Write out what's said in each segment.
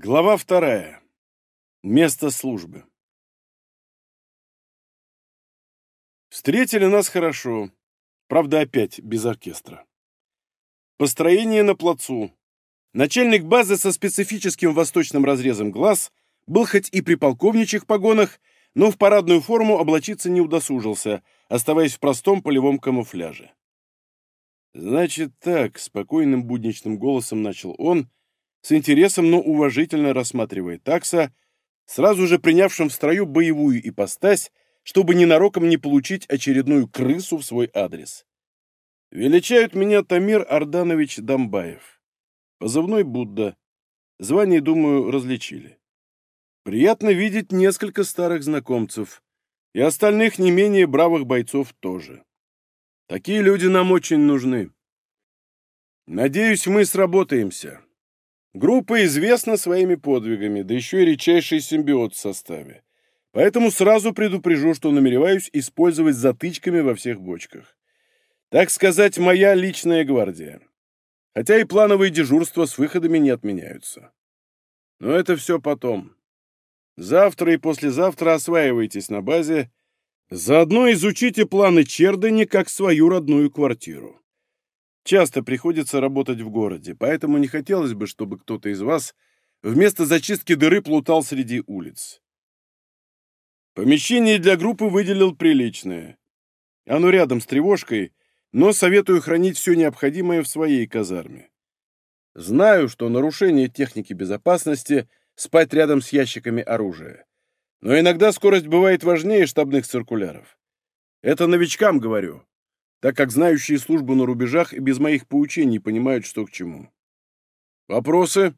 Глава вторая. Место службы. Встретили нас хорошо, правда опять без оркестра. Построение на плацу. Начальник базы со специфическим восточным разрезом глаз был хоть и при полковничьих погонах, но в парадную форму облачиться не удосужился, оставаясь в простом полевом камуфляже. «Значит так», — спокойным будничным голосом начал он, с интересом, но уважительно рассматривая такса, сразу же принявшим в строю боевую ипостась, чтобы ненароком не получить очередную крысу в свой адрес. Величают меня Тамир Арданович Домбаев. Позывной Будда. Звание, думаю, различили. Приятно видеть несколько старых знакомцев. И остальных не менее бравых бойцов тоже. Такие люди нам очень нужны. Надеюсь, мы сработаемся. Группа известна своими подвигами, да еще и редчайший симбиот в составе. Поэтому сразу предупрежу, что намереваюсь использовать затычками во всех бочках. Так сказать, моя личная гвардия. Хотя и плановые дежурства с выходами не отменяются. Но это все потом. Завтра и послезавтра осваивайтесь на базе, заодно изучите планы Чердани как свою родную квартиру. Часто приходится работать в городе, поэтому не хотелось бы, чтобы кто-то из вас вместо зачистки дыры плутал среди улиц. Помещение для группы выделил приличное. Оно рядом с тревожкой, но советую хранить все необходимое в своей казарме. Знаю, что нарушение техники безопасности — спать рядом с ящиками оружия. Но иногда скорость бывает важнее штабных циркуляров. Это новичкам говорю так как знающие службу на рубежах и без моих поучений понимают, что к чему. Вопросы?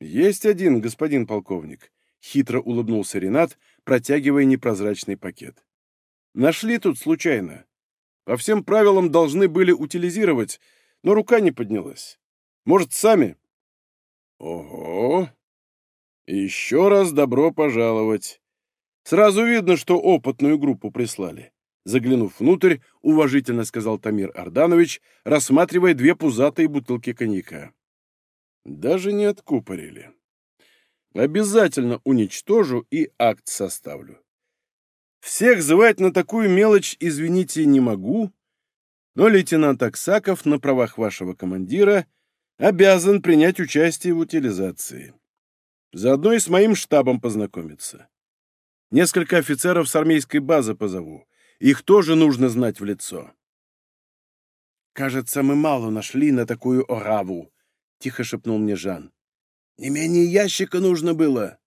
Есть один, господин полковник, хитро улыбнулся Ренат, протягивая непрозрачный пакет. Нашли тут случайно. По всем правилам должны были утилизировать, но рука не поднялась. Может, сами? Ого! Еще раз добро пожаловать. Сразу видно, что опытную группу прислали. Заглянув внутрь, уважительно сказал Тамир Арданович, рассматривая две пузатые бутылки коньяка. Даже не откупорили. Обязательно уничтожу и акт составлю. Всех звать на такую мелочь, извините, не могу, но лейтенант Аксаков на правах вашего командира обязан принять участие в утилизации. Заодно и с моим штабом познакомиться. Несколько офицеров с армейской базы позову, их тоже нужно знать в лицо. «Кажется, мы мало нашли на такую ораву», — тихо шепнул мне Жан. «Не менее ящика нужно было».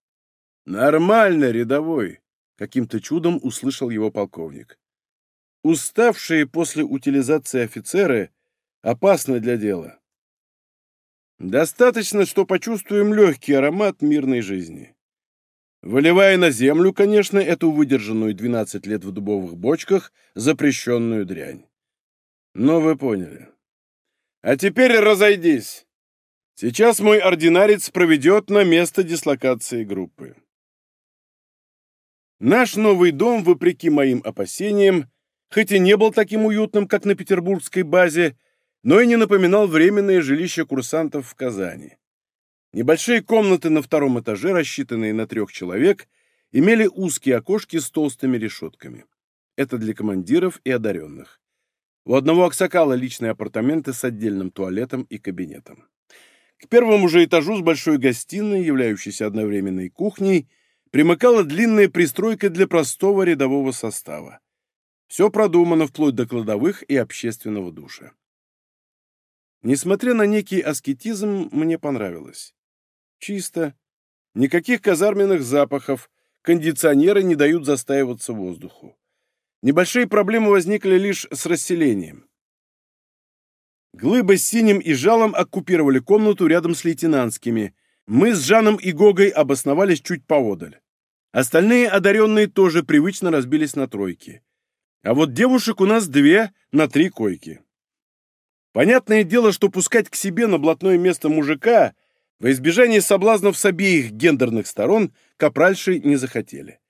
«Нормально, рядовой», — каким-то чудом услышал его полковник. «Уставшие после утилизации офицеры опасны для дела. Достаточно, что почувствуем легкий аромат мирной жизни. Выливая на землю, конечно, эту выдержанную 12 лет в дубовых бочках запрещенную дрянь. Но вы поняли. А теперь разойдись. Сейчас мой ординарец проведет на место дислокации группы. Наш новый дом, вопреки моим опасениям, хоть и не был таким уютным, как на петербургской базе, но и не напоминал временное жилище курсантов в Казани. Небольшие комнаты на втором этаже, рассчитанные на трех человек, имели узкие окошки с толстыми решетками. Это для командиров и одаренных. У одного аксакала личные апартаменты с отдельным туалетом и кабинетом. К первому же этажу с большой гостиной, являющейся одновременной кухней, примыкала длинная пристройка для простого рядового состава. Все продумано вплоть до кладовых и общественного душа. Несмотря на некий аскетизм, мне понравилось. Чисто. Никаких казарменных запахов. Кондиционеры не дают застаиваться воздуху. Небольшие проблемы возникли лишь с расселением. Глыба с синим и жалом оккупировали комнату рядом с лейтенантскими. Мы с Жаном и Гогой обосновались чуть поодаль. Остальные одаренные тоже привычно разбились на тройки. А вот девушек у нас две на три койки. Понятное дело, что пускать к себе на блатное место мужика во избежание соблазнов с обеих гендерных сторон капральши не захотели.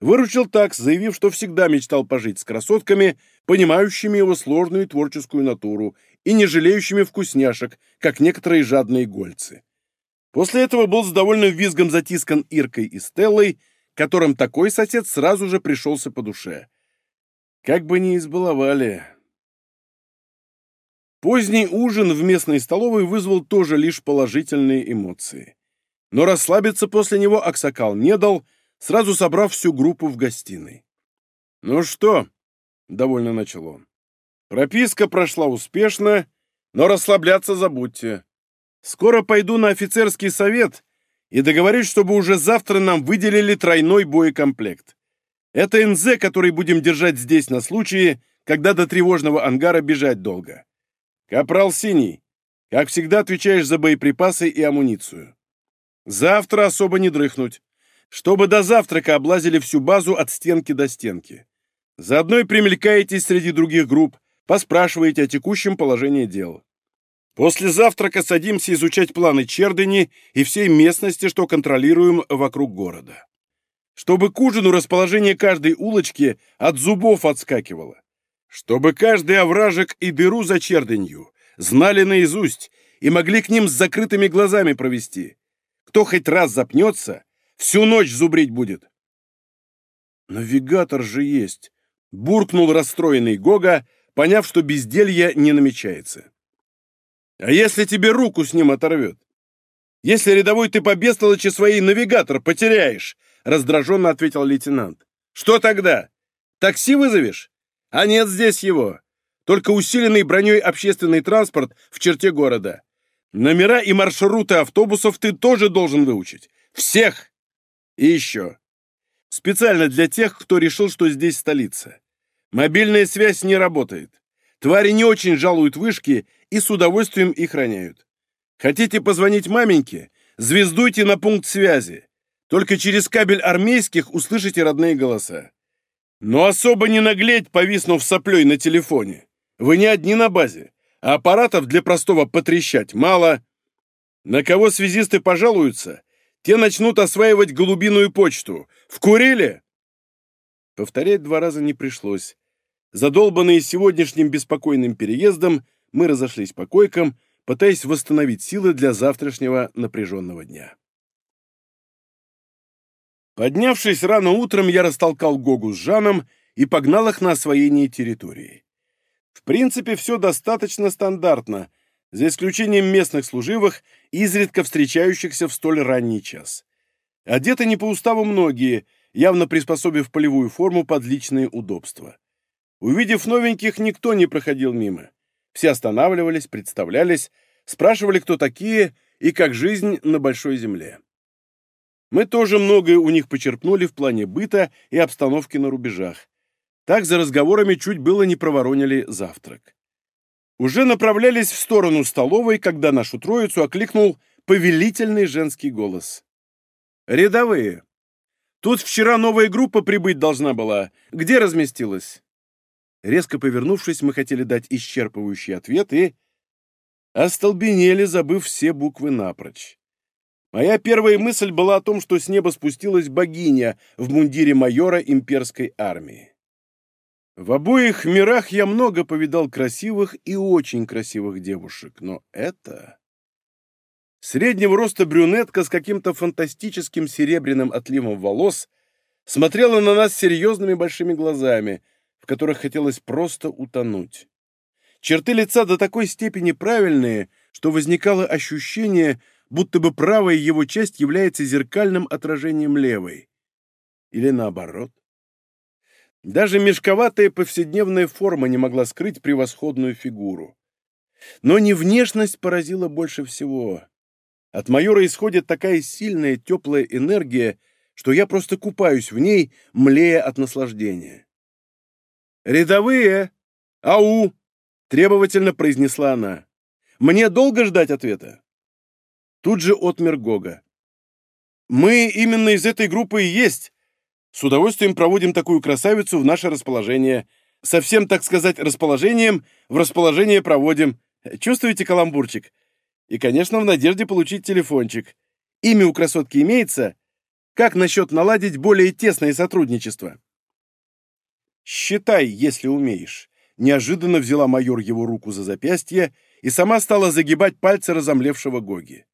Выручил такс, заявив, что всегда мечтал пожить с красотками, понимающими его сложную творческую натуру и не жалеющими вкусняшек, как некоторые жадные гольцы. После этого был с довольным визгом затискан Иркой и Стеллой, которым такой сосед сразу же пришелся по душе. Как бы ни избаловали. Поздний ужин в местной столовой вызвал тоже лишь положительные эмоции. Но расслабиться после него Аксакал не дал, сразу собрав всю группу в гостиной. «Ну что?» — довольно начал он. «Прописка прошла успешно, но расслабляться забудьте. Скоро пойду на офицерский совет и договорюсь, чтобы уже завтра нам выделили тройной боекомплект. Это НЗ, который будем держать здесь на случай, когда до тревожного ангара бежать долго. Капрал Синий, как всегда отвечаешь за боеприпасы и амуницию. Завтра особо не дрыхнуть, чтобы до завтрака облазили всю базу от стенки до стенки. Заодно и примелькаетесь среди других групп, поспрашиваете о текущем положении дел. После завтрака садимся изучать планы Чердыни и всей местности, что контролируем вокруг города. Чтобы к ужину расположение каждой улочки от зубов отскакивало. Чтобы каждый овражек и дыру за Чердынью знали наизусть и могли к ним с закрытыми глазами провести. Кто хоть раз запнется, всю ночь зубрить будет. «Навигатор же есть!» — буркнул расстроенный Гога, поняв, что безделье не намечается. А если тебе руку с ним оторвет? Если рядовой ты по бестолочи своей навигатор потеряешь, раздраженно ответил лейтенант. Что тогда? Такси вызовешь? А нет здесь его. Только усиленный броней общественный транспорт в черте города. Номера и маршруты автобусов ты тоже должен выучить. Всех! И еще. Специально для тех, кто решил, что здесь столица. Мобильная связь не работает. Твари не очень жалуют вышки и с удовольствием их роняют. Хотите позвонить маменьке? Звездуйте на пункт связи. Только через кабель армейских услышите родные голоса. Но особо не наглеть, повиснув соплей на телефоне. Вы не одни на базе, а аппаратов для простого потрещать мало. На кого связисты пожалуются, те начнут осваивать голубиную почту. Вкурили? Повторять два раза не пришлось. Задолбанные сегодняшним беспокойным переездом, мы разошлись по койкам, пытаясь восстановить силы для завтрашнего напряженного дня. Поднявшись рано утром, я растолкал Гогу с Жаном и погнал их на освоение территории. В принципе, все достаточно стандартно, за исключением местных служивых, изредка встречающихся в столь ранний час. Одеты не по уставу многие, явно приспособив полевую форму под личные удобства. Увидев новеньких, никто не проходил мимо. Все останавливались, представлялись, спрашивали, кто такие и как жизнь на большой земле. Мы тоже многое у них почерпнули в плане быта и обстановки на рубежах. Так за разговорами чуть было не проворонили завтрак. Уже направлялись в сторону столовой, когда нашу троицу окликнул повелительный женский голос. «Рядовые! Тут вчера новая группа прибыть должна была. Где разместилась?» Резко повернувшись, мы хотели дать исчерпывающий ответ и... Остолбенели, забыв все буквы напрочь. Моя первая мысль была о том, что с неба спустилась богиня в мундире майора имперской армии. В обоих мирах я много повидал красивых и очень красивых девушек, но это... Среднего роста брюнетка с каким-то фантастическим серебряным отливом волос смотрела на нас серьезными большими глазами — которых хотелось просто утонуть. Черты лица до такой степени правильные, что возникало ощущение, будто бы правая его часть является зеркальным отражением левой. Или наоборот. Даже мешковатая повседневная форма не могла скрыть превосходную фигуру. Но не внешность поразила больше всего. От майора исходит такая сильная теплая энергия, что я просто купаюсь в ней, млея от наслаждения. «Рядовые! Ау!» — требовательно произнесла она. «Мне долго ждать ответа?» Тут же отмер Гога. «Мы именно из этой группы и есть. С удовольствием проводим такую красавицу в наше расположение. Совсем, так сказать, расположением в расположение проводим. Чувствуете каламбурчик? И, конечно, в надежде получить телефончик. Имя у красотки имеется? Как насчет наладить более тесное сотрудничество?» «Считай, если умеешь». Неожиданно взяла майор его руку за запястье и сама стала загибать пальцы разомлевшего Гоги.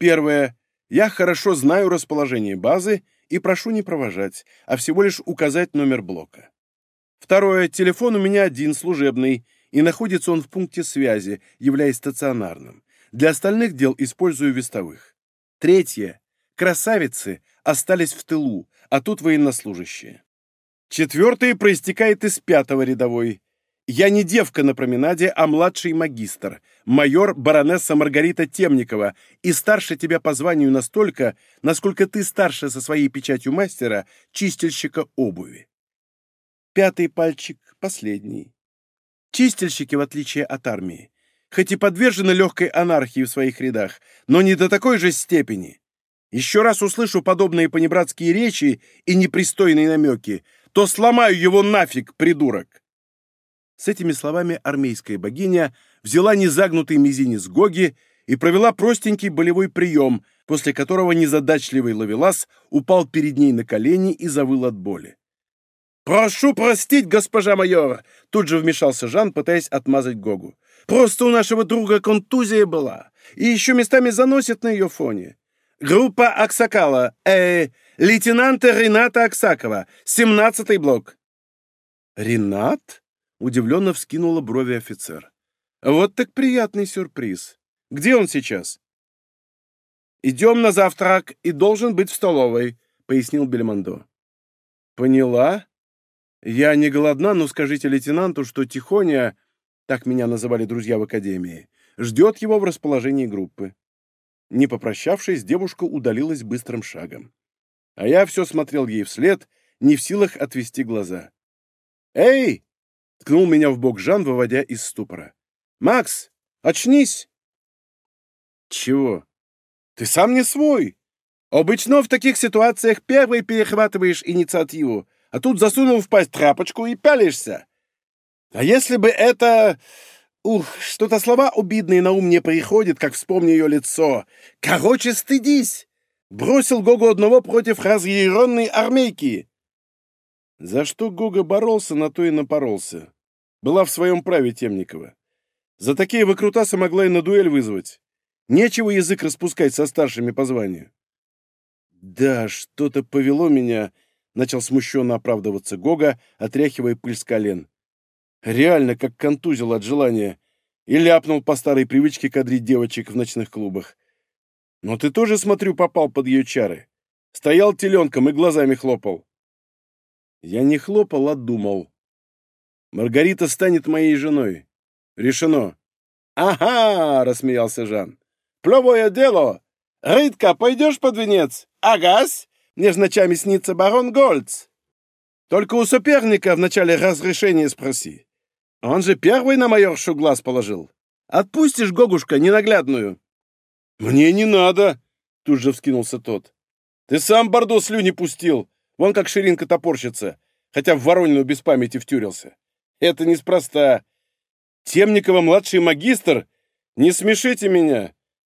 Первое. Я хорошо знаю расположение базы и прошу не провожать, а всего лишь указать номер блока. Второе. Телефон у меня один, служебный, и находится он в пункте связи, являясь стационарным. Для остальных дел использую вестовых. Третье. Красавицы остались в тылу, а тут военнослужащие. Четвертое проистекает из пятого рядовой. Я не девка на променаде, а младший магистр, майор баронесса Маргарита Темникова, и старше тебя по званию настолько, насколько ты старше со своей печатью мастера, чистильщика обуви. Пятый пальчик, последний. Чистильщики, в отличие от армии, хоть и подвержены легкой анархии в своих рядах, но не до такой же степени. Еще раз услышу подобные понебратские речи и непристойные намеки, то сломаю его нафиг, придурок!» С этими словами армейская богиня взяла незагнутый мизинец Гоги и провела простенький болевой прием, после которого незадачливый ловелас упал перед ней на колени и завыл от боли. «Прошу простить, госпожа майор!» Тут же вмешался Жан, пытаясь отмазать Гогу. «Просто у нашего друга контузия была, и еще местами заносит на ее фоне. Группа Аксакала, э, лейтенанта Рената Аксакова, семнадцатый блок». «Ренат?» — удивленно вскинула брови офицер. «Вот так приятный сюрприз. Где он сейчас?» «Идем на завтрак и должен быть в столовой», — пояснил Бельмондо. «Поняла?» «Я не голодна, но скажите лейтенанту, что Тихоня, так меня называли друзья в академии, ждет его в расположении группы». Не попрощавшись, девушка удалилась быстрым шагом. А я все смотрел ей вслед, не в силах отвести глаза. «Эй!» — ткнул меня в бок Жан, выводя из ступора. «Макс, очнись!» «Чего? Ты сам не свой!» Обычно в таких ситуациях первый перехватываешь инициативу, а тут засунул в пасть тряпочку и пялишься. А если бы это... Ух, что-то слова обидные на ум не приходит, как вспомню ее лицо. Короче, стыдись! Бросил Гогу одного против разъяренной армейки. За что Гога боролся, на то и напоролся. Была в своем праве Темникова. За такие выкрутасы могла и на дуэль вызвать. Нечего язык распускать со старшими по званию. Да, что-то повело меня Начал смущенно оправдываться Гога, отряхивая пыль с колен. Реально, как контузил от желания. И ляпнул по старой привычке кадрить девочек в ночных клубах. Но ты тоже, смотрю, попал под ее чары. Стоял теленком и глазами хлопал. Я не хлопал, а думал. Маргарита станет моей женой. Решено. «Ага!» — рассмеялся Жан. «Плевое дело! Ритка, пойдешь под венец? Агась?» Мне ж ночами снится барон Гольц. Только у соперника вначале разрешение спроси. Он же первый на майоршу глаз положил. Отпустишь, Гогушка, ненаглядную?» «Мне не надо!» — тут же вскинулся тот. «Ты сам Бордо слюни пустил, вон как ширинка топорщится, хотя в Воронину без памяти втюрился. Это неспроста. Темникова младший магистр? Не смешите меня.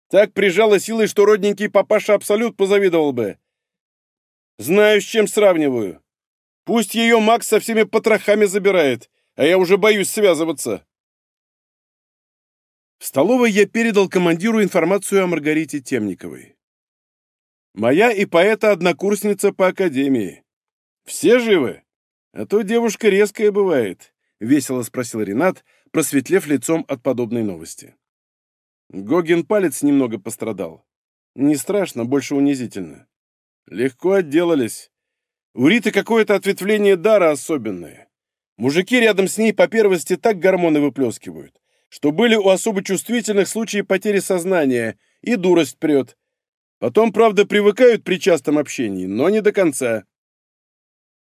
Так прижала силой, что родненький папаша Абсолют позавидовал бы. Знаю, с чем сравниваю. Пусть ее Макс со всеми потрохами забирает, а я уже боюсь связываться. В столовой я передал командиру информацию о Маргарите Темниковой. Моя и поэта-однокурсница по академии. Все живы? А то девушка резкая бывает, — весело спросил Ренат, просветлев лицом от подобной новости. Гогин палец немного пострадал. Не страшно, больше унизительно. Легко отделались. У Риты какое-то ответвление дара особенное. Мужики рядом с ней по первости так гормоны выплескивают, что были у особо чувствительных случаи потери сознания, и дурость прет. Потом, правда, привыкают при частом общении, но не до конца.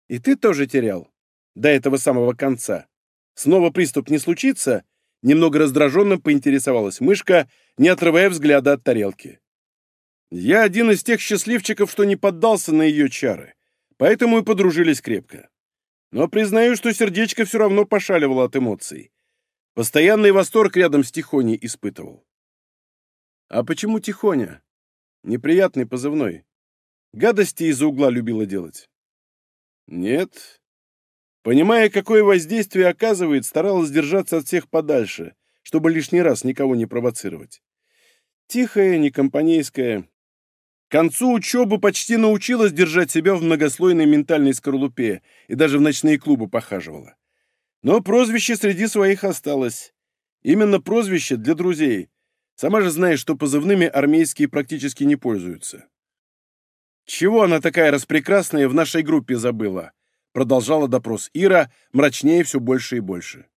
И ты тоже терял? До этого самого конца. Снова приступ не случится? Немного раздраженно поинтересовалась мышка, не отрывая взгляда от тарелки. Я один из тех счастливчиков, что не поддался на ее чары, поэтому и подружились крепко. Но признаю, что сердечко все равно пошаливало от эмоций. Постоянный восторг рядом с Тихоней испытывал. А почему Тихоня? Неприятный позывной. Гадости из-за угла любила делать. Нет. Понимая, какое воздействие оказывает, старалась держаться от всех подальше, чтобы лишний раз никого не провоцировать. Тихая, некомпанейская. К концу учебы почти научилась держать себя в многослойной ментальной скорлупе и даже в ночные клубы похаживала. Но прозвище среди своих осталось. Именно прозвище для друзей. Сама же знаешь, что позывными армейские практически не пользуются. «Чего она такая распрекрасная в нашей группе забыла?» Продолжала допрос Ира, мрачнее все больше и больше.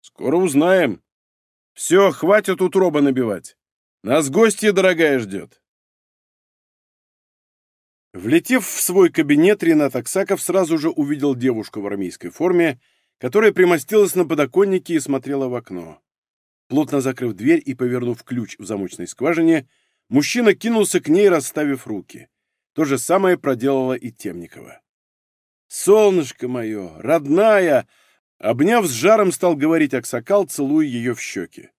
«Скоро узнаем. Все, хватит утроба набивать. Нас гостья дорогая ждет». Влетев в свой кабинет, Ренат Аксаков сразу же увидел девушку в армейской форме, которая примостилась на подоконнике и смотрела в окно. Плотно закрыв дверь и повернув ключ в замочной скважине, мужчина кинулся к ней, расставив руки. То же самое проделала и Темникова. «Солнышко мое, родная!» Обняв с жаром, стал говорить Аксакал, целуя ее в щеки.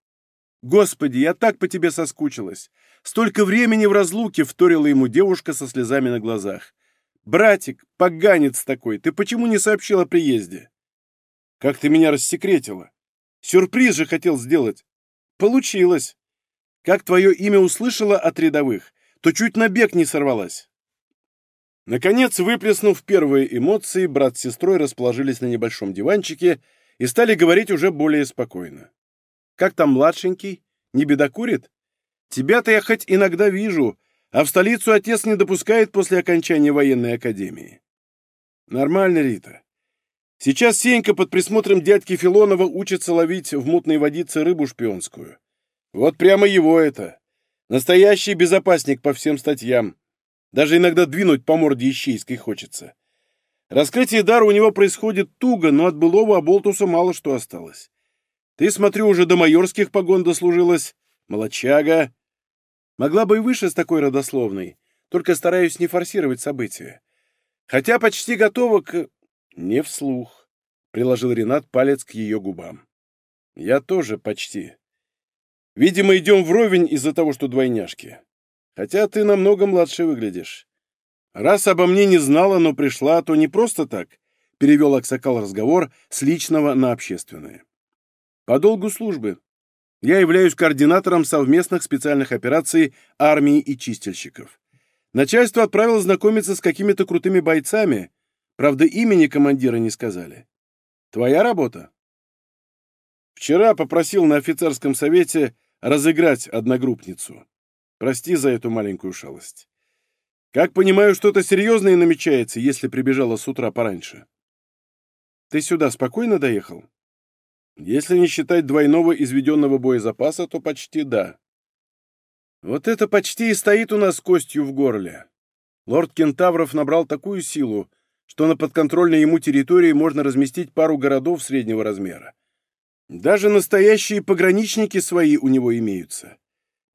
«Господи, я так по тебе соскучилась! Столько времени в разлуке!» — вторила ему девушка со слезами на глазах. «Братик, поганец такой, ты почему не сообщил о приезде?» «Как ты меня рассекретила! Сюрприз же хотел сделать!» «Получилось! Как твое имя услышала от рядовых, то чуть на бег не сорвалась!» Наконец, выплеснув первые эмоции, брат с сестрой расположились на небольшом диванчике и стали говорить уже более спокойно. «Как там младшенький? Не бедокурит? Тебя-то я хоть иногда вижу, а в столицу отец не допускает после окончания военной академии». «Нормально, Рита. Сейчас Сенька под присмотром дядьки Филонова учится ловить в мутной водице рыбу шпионскую. Вот прямо его это. Настоящий безопасник по всем статьям. Даже иногда двинуть по морде ищейской хочется. Раскрытие дара у него происходит туго, но от былого оболтуса мало что осталось. Ты, смотрю, уже до майорских погон дослужилась. Молочага. Могла бы и выше с такой родословной, только стараюсь не форсировать события. Хотя почти готова к... Не вслух, — приложил Ренат палец к ее губам. Я тоже почти. Видимо, идем вровень из-за того, что двойняшки. Хотя ты намного младше выглядишь. Раз обо мне не знала, но пришла, то не просто так, — перевел Аксакал разговор с личного на общественное. По долгу службы. Я являюсь координатором совместных специальных операций армии и чистильщиков. Начальство отправило знакомиться с какими-то крутыми бойцами, правда, имени командира не сказали. Твоя работа? Вчера попросил на офицерском совете разыграть одногруппницу. Прости за эту маленькую шалость. Как понимаю, что-то серьезное намечается, если прибежала с утра пораньше. Ты сюда спокойно доехал? Если не считать двойного изведенного боезапаса, то почти да. Вот это почти и стоит у нас костью в горле. Лорд Кентавров набрал такую силу, что на подконтрольной ему территории можно разместить пару городов среднего размера. Даже настоящие пограничники свои у него имеются.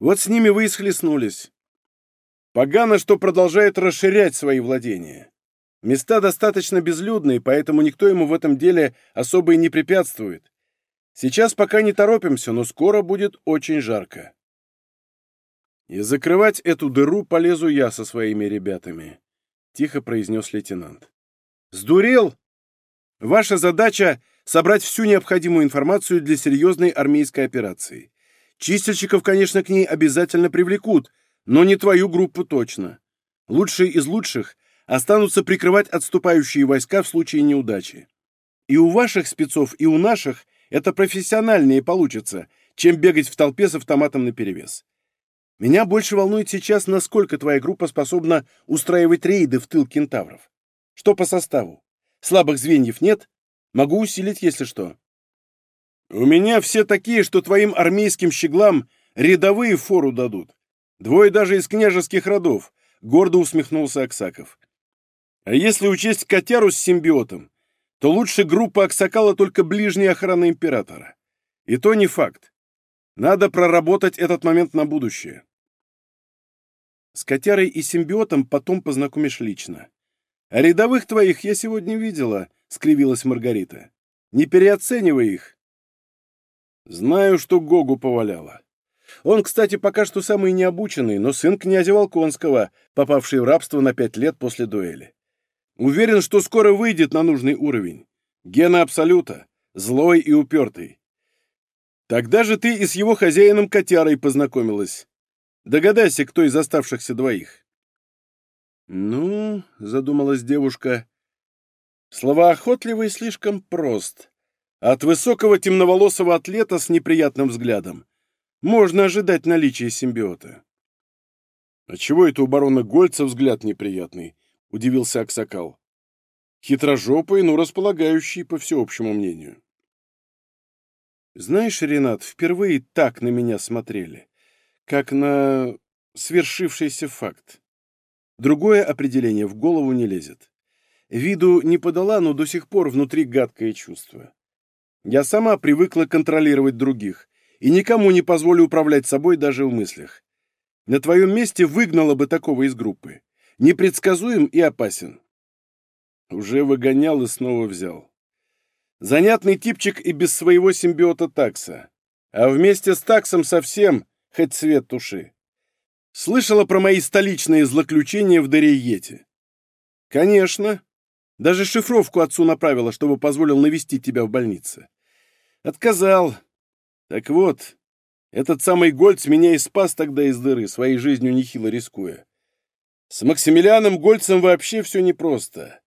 Вот с ними вы и схлестнулись. Погано, что продолжает расширять свои владения. Места достаточно безлюдные, поэтому никто ему в этом деле особо и не препятствует. Сейчас пока не торопимся, но скоро будет очень жарко. И закрывать эту дыру полезу я со своими ребятами, — тихо произнес лейтенант. Сдурел? Ваша задача — собрать всю необходимую информацию для серьезной армейской операции. Чистильщиков, конечно, к ней обязательно привлекут, но не твою группу точно. Лучшие из лучших останутся прикрывать отступающие войска в случае неудачи. И у ваших спецов, и у наших это профессиональнее получится, чем бегать в толпе с автоматом наперевес. Меня больше волнует сейчас, насколько твоя группа способна устраивать рейды в тыл кентавров. Что по составу? Слабых звеньев нет? Могу усилить, если что. У меня все такие, что твоим армейским щеглам рядовые фору дадут. Двое даже из княжеских родов, — гордо усмехнулся Аксаков. А если учесть котяру с симбиотом, то лучше группа Аксакала только ближней охраны императора. И то не факт. Надо проработать этот момент на будущее. С котярой и симбиотом потом познакомишь лично. А рядовых твоих я сегодня видела, — скривилась Маргарита. Не переоценивай их. Знаю, что Гогу поваляло. Он, кстати, пока что самый необученный, но сын князя Волконского, попавший в рабство на пять лет после дуэли. Уверен, что скоро выйдет на нужный уровень. Гена Абсолюта. Злой и упертый. Тогда же ты и с его хозяином Котярой познакомилась. Догадайся, кто из оставшихся двоих. Ну, задумалась девушка, словоохотливый слишком прост. От высокого темноволосого атлета с неприятным взглядом можно ожидать наличия симбиота. «А чего это у барона Гольца взгляд неприятный?» — удивился Аксакал. «Хитрожопый, но располагающий, по всеобщему мнению». «Знаешь, Ренат, впервые так на меня смотрели, как на свершившийся факт. Другое определение в голову не лезет. Виду не подала, но до сих пор внутри гадкое чувство. Я сама привыкла контролировать других, и никому не позволю управлять собой даже в мыслях. На твоем месте выгнала бы такого из группы. Непредсказуем и опасен. Уже выгонял и снова взял. Занятный типчик и без своего симбиота такса. А вместе с таксом совсем, хоть цвет туши. Слышала про мои столичные злоключения в Дариете? Конечно. Даже шифровку отцу направила, чтобы позволил навестить тебя в больнице. Отказал. Так вот, этот самый Гольц меня и спас тогда из дыры, своей жизнью нехило рискуя. С Максимилианом Гольцем вообще все непросто.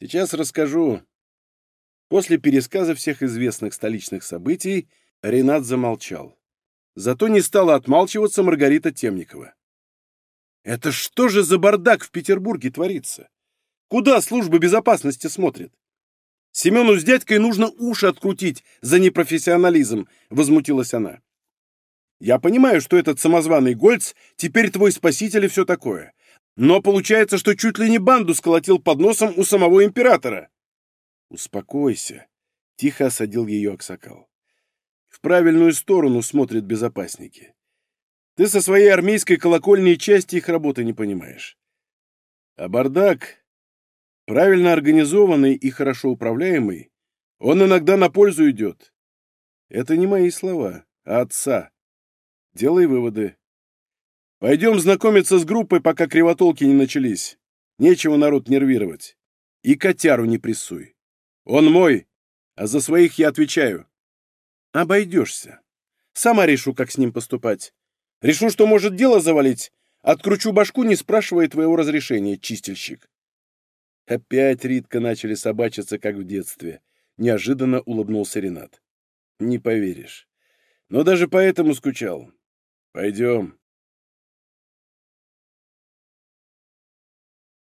Сейчас расскажу. После пересказа всех известных столичных событий Ренат замолчал. Зато не стала отмалчиваться Маргарита Темникова. Это что же за бардак в Петербурге творится? Куда служба безопасности смотрит? Семену с дядькой нужно уши открутить за непрофессионализм, возмутилась она. Я понимаю, что этот самозваный Гольц теперь твой спаситель и все такое. Но получается, что чуть ли не банду сколотил под носом у самого императора. Успокойся, тихо осадил ее Аксакал. В правильную сторону смотрят безопасники. Ты со своей армейской колокольней части их работы не понимаешь. А бардак, правильно организованный и хорошо управляемый, он иногда на пользу идет. Это не мои слова, а отца. Делай выводы. Пойдем знакомиться с группой, пока кривотолки не начались. Нечего народ нервировать. И котяру не прессуй. Он мой, а за своих я отвечаю. Обойдешься. Сама решу, как с ним поступать. Решу, что может дело завалить. Откручу башку, не спрашивая твоего разрешения, чистильщик. Опять Ритка начали собачиться, как в детстве. Неожиданно улыбнулся Ренат. Не поверишь. Но даже поэтому скучал. Пойдем.